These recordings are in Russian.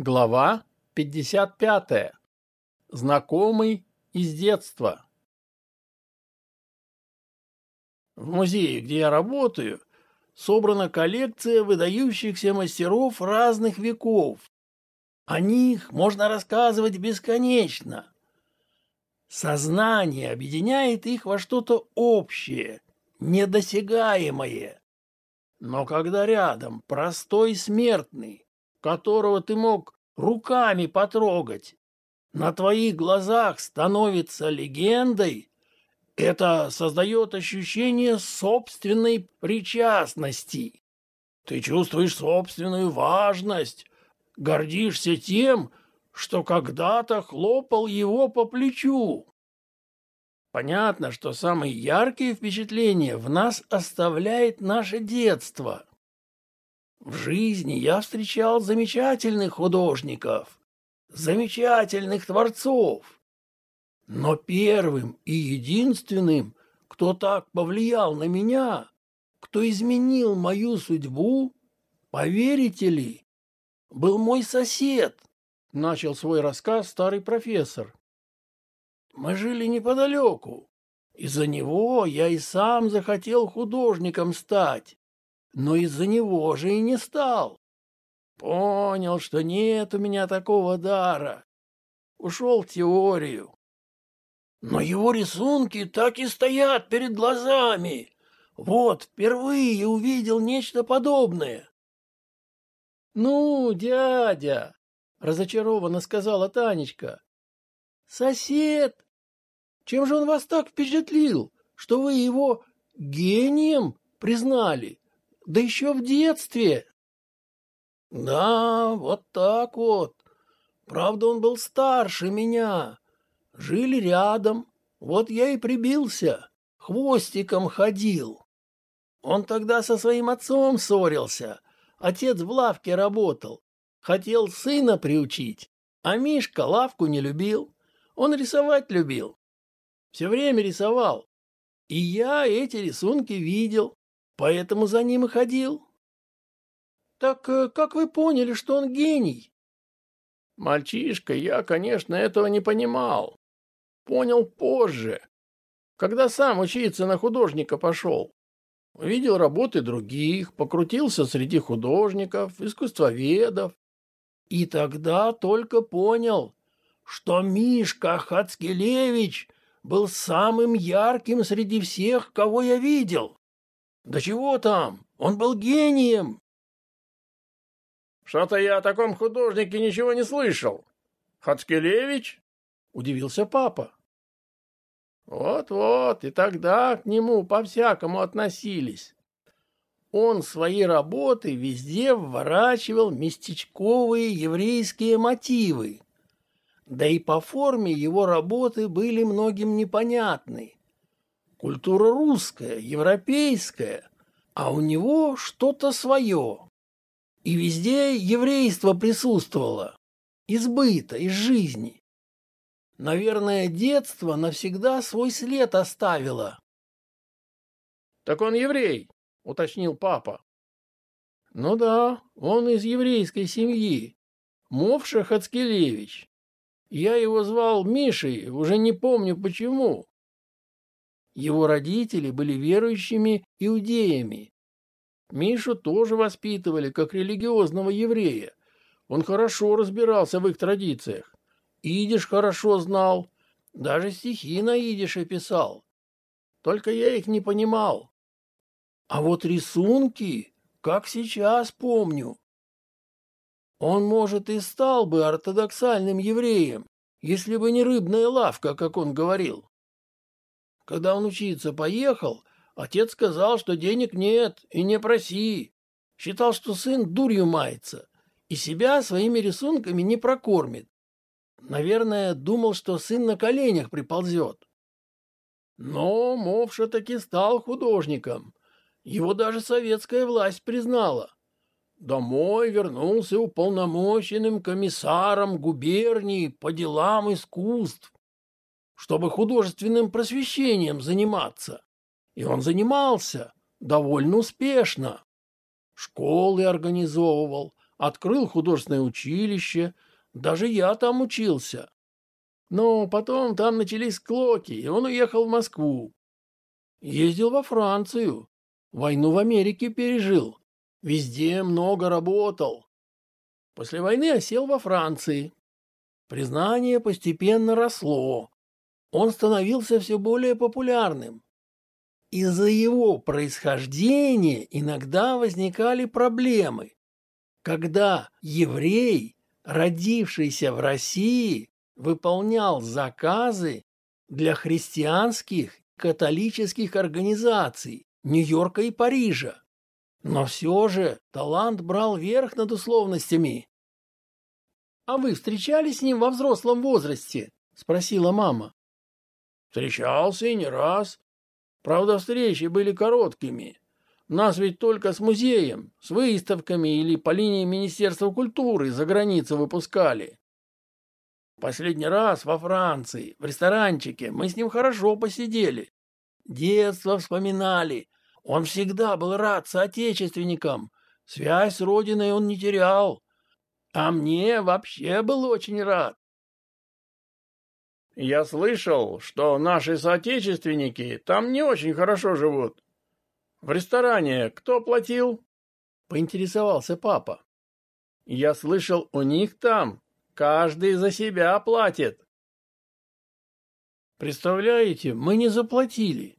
Глава 55. Знакомый из детства. В музее, где я работаю, собрана коллекция выдающихся мастеров разных веков. О них можно рассказывать бесконечно. Сознание объединяет их во что-то общее, недосягаемое. Но когда рядом простой смертный, которого ты мог руками потрогать, на твоих глазах становится легендой, это создает ощущение собственной причастности. Ты чувствуешь собственную важность, гордишься тем, что когда-то хлопал его по плечу. Понятно, что самые яркие впечатления в нас оставляет наше детство. В жизни я встречал замечательных художников, замечательных творцов. Но первым и единственным, кто так повлиял на меня, кто изменил мою судьбу, поверите ли, был мой сосед, начал свой рассказ старый профессор. Мы жили неподалеку. Из-за него я и сам захотел художником стать, но из-за него же и не стал. Понял, что нет у меня такого дара. Ушел в теорию. Но его рисунки так и стоят перед глазами. Вот, впервые увидел нечто подобное. — Ну, дядя, — разочарованно сказала Танечка, — сосед чем же он вас так впечатлил, что вы его гением признали? Да еще в детстве. Да, вот так вот. Правда, он был старше меня. Жили рядом. Вот я и прибился. Хвостиком ходил. Он тогда со своим отцом ссорился. Отец в лавке работал. Хотел сына приучить. А Мишка лавку не любил. Он рисовать любил. Все время рисовал. И я эти рисунки видел, поэтому за ним и ходил. Так э, как вы поняли, что он гений? Мальчишка, я, конечно, этого не понимал. Понял позже, когда сам учиться на художника пошел. Увидел работы других, покрутился среди художников, искусствоведов. И тогда только понял, что Мишка Хацкелевич был самым ярким среди всех, кого я видел. Да чего там, он был гением. Что-то я о таком художнике ничего не слышал. Хацкелевич? Удивился папа. Вот-вот, и тогда к нему по-всякому относились. Он свои работы везде вворачивал местечковые еврейские мотивы, да и по форме его работы были многим непонятны. Культура русская, европейская, а у него что-то свое. И везде еврейство присутствовало, избыто, из жизни. Наверное, детство навсегда свой след оставило. — Так он еврей, — уточнил папа. — Ну да, он из еврейской семьи. Мовша Хацкелевич. Я его звал Мишей, уже не помню почему. Его родители были верующими иудеями. Мишу тоже воспитывали как религиозного еврея. Он хорошо разбирался в их традициях. Идиш хорошо знал, даже стихи на идише писал. Только я их не понимал. А вот рисунки, как сейчас помню. Он, может, и стал бы ортодоксальным евреем, если бы не рыбная лавка, как он говорил. Когда он учиться поехал, отец сказал, что денег нет и не проси. Считал, что сын дурью мается и себя своими рисунками не прокормит. Наверное, думал, что сын на коленях приползет. Но Мовша таки стал художником. Его даже советская власть признала. Домой вернулся уполномоченным комиссаром губернии по делам искусств, чтобы художественным просвещением заниматься. И он занимался довольно успешно. Школы организовывал, открыл художественное училище, даже я там учился. Но потом там начались склоки, и он уехал в Москву. Ездил во Францию, войну в Америке пережил, везде много работал. После войны осел во Франции. Признание постепенно росло. Он становился все более популярным. Из-за его происхождения иногда возникали проблемы. Когда еврей, родившийся в России, выполнял заказы для христианских католических организаций Нью-Йорка и Парижа. Но все же талант брал верх над условностями. «А вы встречались с ним во взрослом возрасте?» — спросила мама. «Встречался и не раз. Правда, встречи были короткими. Нас ведь только с музеем, с выставками или по линии Министерства культуры за границу выпускали. Последний раз во Франции, в ресторанчике, мы с ним хорошо посидели. Детство вспоминали. Он всегда был рад соотечественникам. Связь с родиной он не терял. А мне вообще был очень рад. Я слышал, что наши соотечественники там не очень хорошо живут. В ресторане кто платил? Поинтересовался папа. Я слышал, у них там Каждый за себя платит. Представляете, мы не заплатили.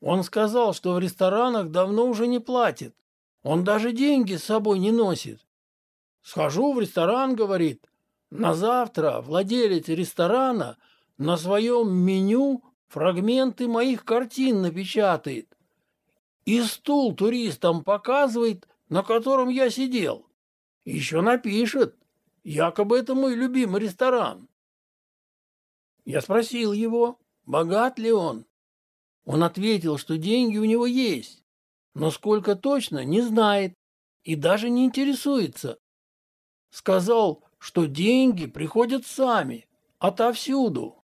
Он сказал, что в ресторанах давно уже не платит. Он даже деньги с собой не носит. Схожу в ресторан, говорит. На завтра владелец ресторана на своем меню фрагменты моих картин напечатает. И стул туристам показывает, на котором я сидел. Еще напишет, Якобы это мой любимый ресторан. Я спросил его, богат ли он. Он ответил, что деньги у него есть, но сколько точно не знает и даже не интересуется. Сказал, что деньги приходят сами, отовсюду.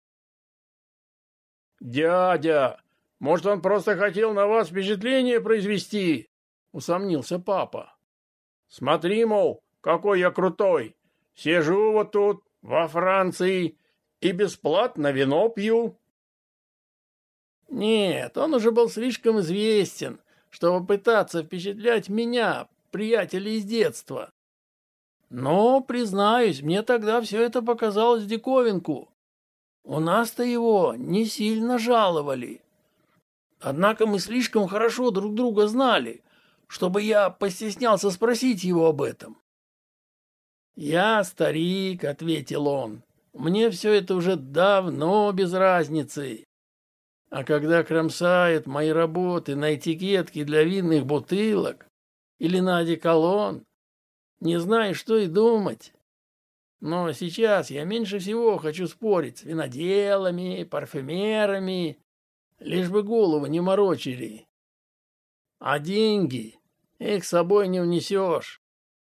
«Дядя, может, он просто хотел на вас впечатление произвести?» — усомнился папа. «Смотри, мол, какой я крутой, Сижу вот тут, во Франции, и бесплатно вино пью. Нет, он уже был слишком известен, чтобы пытаться впечатлять меня, приятеля из детства. Но, признаюсь, мне тогда все это показалось диковинку. У нас-то его не сильно жаловали. Однако мы слишком хорошо друг друга знали, чтобы я постеснялся спросить его об этом. «Я старик», — ответил он. «Мне все это уже давно без разницы. А когда кромсает мои работы на этикетке для винных бутылок или на одеколон, не знаю, что и думать. Но сейчас я меньше всего хочу спорить с виноделами, парфюмерами, лишь бы голову не морочили. А деньги, их с собой не унесешь.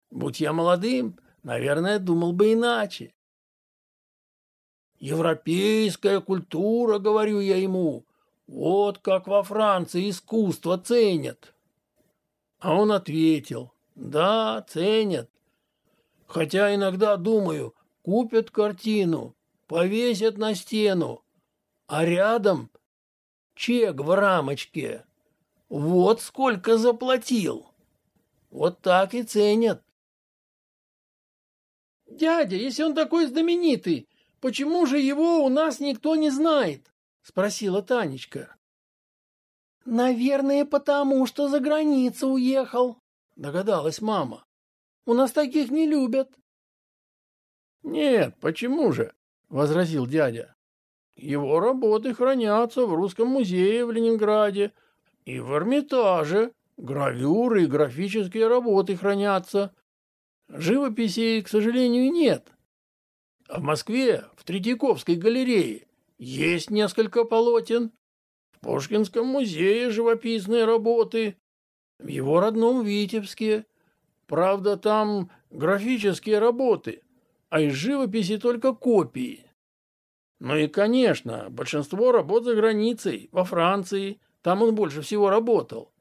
Будь я молодым, наверное, думал бы иначе. Европейская культура, говорю я ему, вот как во Франции искусство ценят. А он ответил, да, ценят. Хотя иногда думаю, купят картину, повесят на стену, а рядом чек в рамочке. Вот сколько заплатил. Вот так и ценят. «Дядя, если он такой знаменитый, почему же его у нас никто не знает?» — спросила Танечка. «Наверное, потому что за границу уехал», — догадалась мама. «У нас таких не любят». «Нет, почему же?» — возразил дядя. «Его работы хранятся в Русском музее в Ленинграде и в Эрмитаже. Гравюры и графические работы хранятся. Живописи, к сожалению, нет. А в Москве, в Третьяковской галерее, есть несколько полотен. В Пушкинском музее живописные работы. В его родном Витебске. Правда, там графические работы, а из живописи только копии. Ну и, конечно, большинство работ за границей, во Франции. Там он больше всего работал.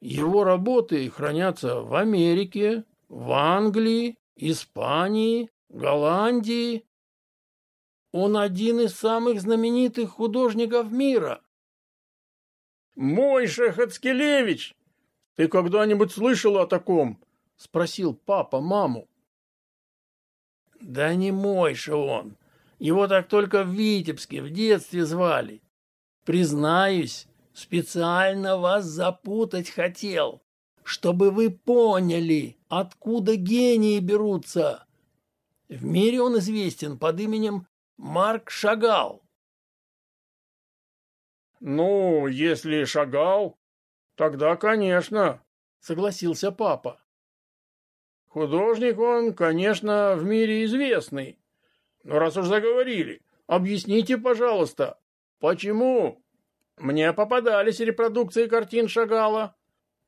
Его работы хранятся в Америке, в Англии, Испании, Голландии. Он один из самых знаменитых художников мира. Мойша Хацкелевич! Ты когда-нибудь слышал о таком? Спросил папа маму. Да не Мойша он. Его так только в Витебске в детстве звали. Признаюсь, специально вас запутать хотел, чтобы вы поняли, откуда гении берутся. В мире он известен под именем Марк Шагал. Ну, если Шагал, тогда, конечно, согласился папа. Художник он, конечно, в мире известный. Но раз уж заговорили, объясните, пожалуйста, почему мне попадались репродукции картин Шагала.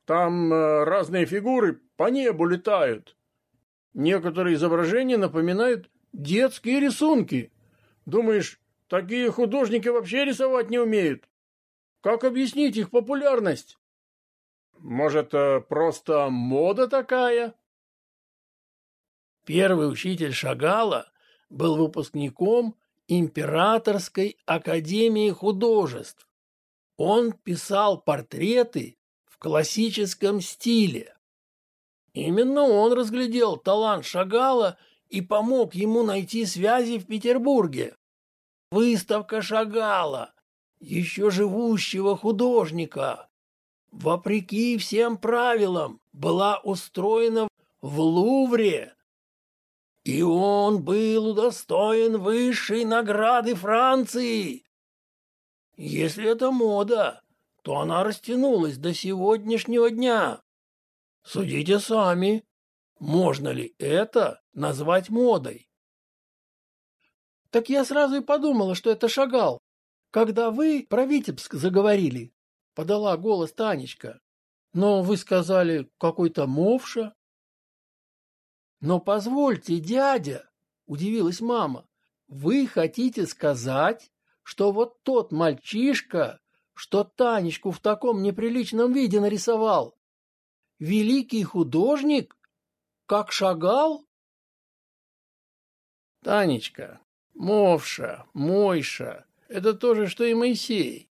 Там э, разные фигуры по небу летают. Некоторые изображения напоминают детские рисунки. Думаешь, такие художники вообще рисовать не умеют? Как объяснить их популярность? Может, э, просто мода такая? Первый учитель Шагала был выпускником Императорской академии художеств он писал портреты в классическом стиле. Именно он разглядел талант Шагала и помог ему найти связи в Петербурге. Выставка Шагала, еще живущего художника, вопреки всем правилам, была устроена в Лувре. И он был удостоен высшей награды Франции если это мода, то она растянулась до сегодняшнего дня. Судите сами, можно ли это назвать модой? Так я сразу и подумала, что это шагал, когда вы про Витебск заговорили, подала голос Танечка. Но вы сказали какой-то мовша. Но позвольте, дядя, удивилась мама, вы хотите сказать, что вот тот мальчишка, что Танечку в таком неприличном виде нарисовал, великий художник, как шагал? Танечка, Мовша, Мойша — это то же, что и Моисей.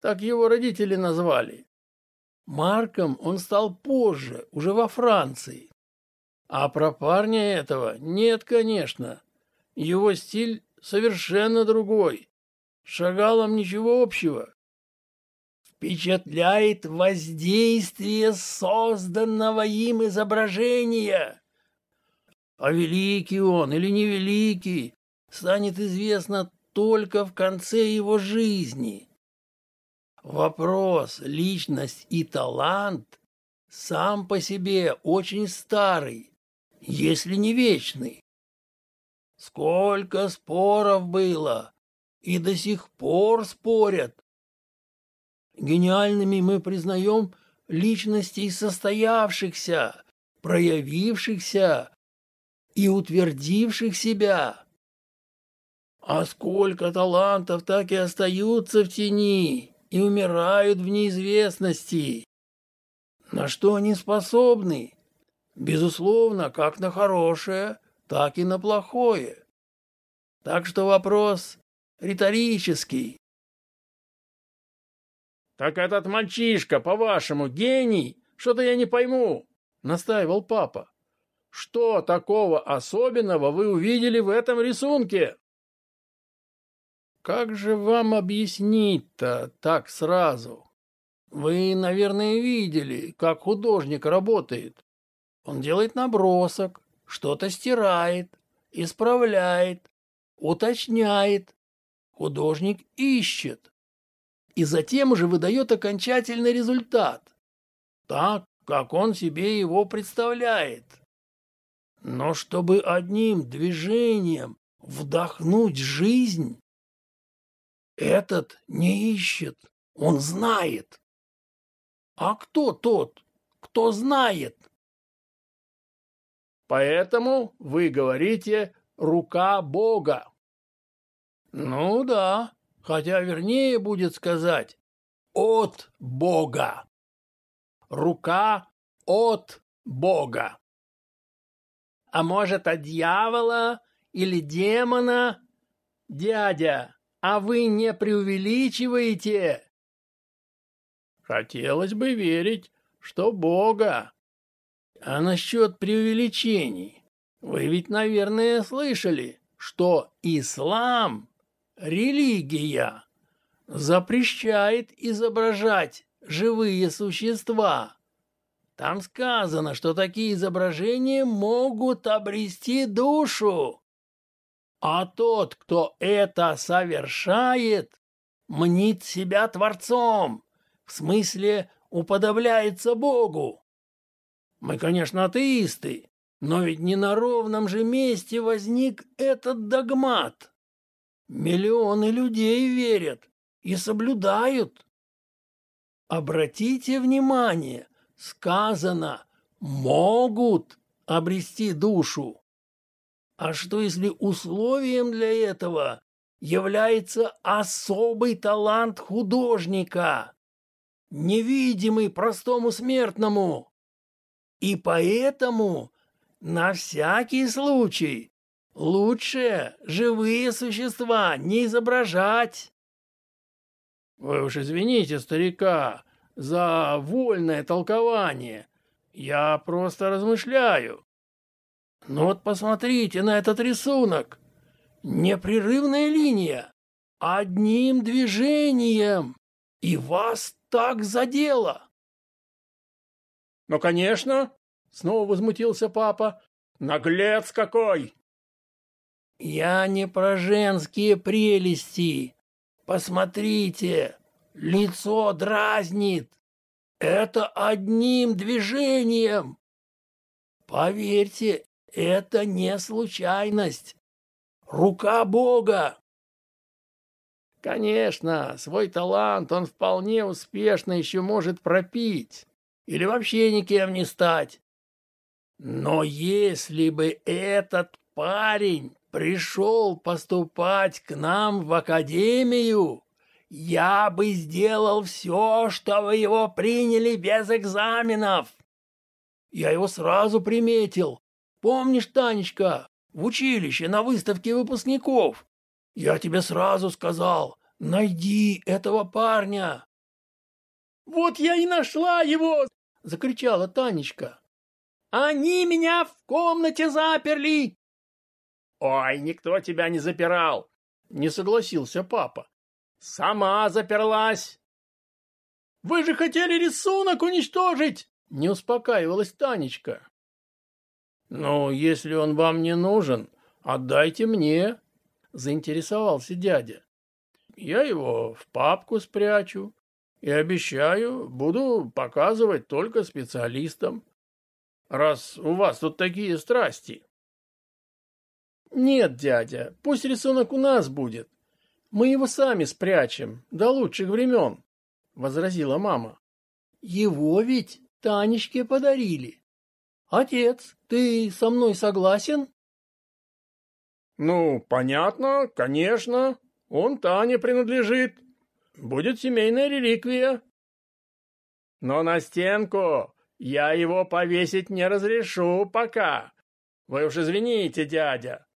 Так его родители назвали. Марком он стал позже, уже во Франции. А про парня этого нет, конечно. Его стиль совершенно другой. Шагалом ничего общего. Впечатляет воздействие созданного им изображения. А великий он или невеликий станет известно только в конце его жизни. Вопрос личность и талант сам по себе очень старый, если не вечный. Сколько споров было и до сих пор спорят. Гениальными мы признаем личностей состоявшихся, проявившихся и утвердивших себя. А сколько талантов так и остаются в тени и умирают в неизвестности. На что они способны? Безусловно, как на хорошее, так и на плохое. Так что вопрос риторический. Так этот мальчишка, по-вашему, гений? Что-то я не пойму, настаивал папа. Что такого особенного вы увидели в этом рисунке? Как же вам объяснить-то так сразу? Вы, наверное, видели, как художник работает. Он делает набросок, что-то стирает, исправляет, уточняет, Художник ищет и затем уже выдает окончательный результат, так, как он себе его представляет. Но чтобы одним движением вдохнуть жизнь, этот не ищет, он знает. А кто тот, кто знает? Поэтому вы говорите «рука Бога». Ну да, хотя вернее будет сказать «от Бога». Рука от Бога. А может, от дьявола или демона? Дядя, а вы не преувеличиваете? Хотелось бы верить, что Бога. А насчет преувеличений? Вы ведь, наверное, слышали, что ислам, религия, запрещает изображать живые существа. Там сказано, что такие изображения могут обрести душу. А тот, кто это совершает, мнит себя творцом, в смысле уподобляется Богу. Мы, конечно, атеисты, но ведь не на ровном же месте возник этот догмат. Миллионы людей верят и соблюдают. Обратите внимание, сказано «могут обрести душу». А что если условием для этого является особый талант художника, невидимый простому смертному? И поэтому на всякий случай лучше живые существа не изображать. Вы уж извините старика за вольное толкование. Я просто размышляю. Но вот посмотрите на этот рисунок. Непрерывная линия. Одним движением. И вас так задело. Ну, конечно, снова возмутился папа. Наглец какой! Я не про женские прелести. Посмотрите, лицо дразнит. Это одним движением. Поверьте, это не случайность. Рука Бога. Конечно, свой талант он вполне успешно еще может пропить. Или вообще никем не стать. Но если бы этот парень пришел поступать к нам в академию, я бы сделал все, чтобы его приняли без экзаменов. Я его сразу приметил. Помнишь, Танечка, в училище на выставке выпускников? Я тебе сразу сказал, найди этого парня. Вот я и нашла его, закричала Танечка. Они меня в комнате заперли. Ой, никто тебя не запирал, не согласился папа. Сама заперлась. Вы же хотели рисунок уничтожить, не успокаивалась Танечка. Ну, если он вам не нужен, отдайте мне, заинтересовался дядя. Я его в папку спрячу и обещаю, буду показывать только специалистам, раз у вас тут такие страсти. Нет, дядя, пусть рисунок у нас будет. Мы его сами спрячем до лучших времен, возразила мама. Его ведь Танечке подарили. Отец, ты со мной согласен? Ну, понятно, конечно. Он Тане принадлежит. Будет семейная реликвия. Но на стенку я его повесить не разрешу пока. Вы уж извините, дядя.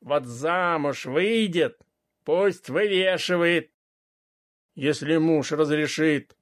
Вот замуж выйдет, пусть вывешивает. Если муж разрешит.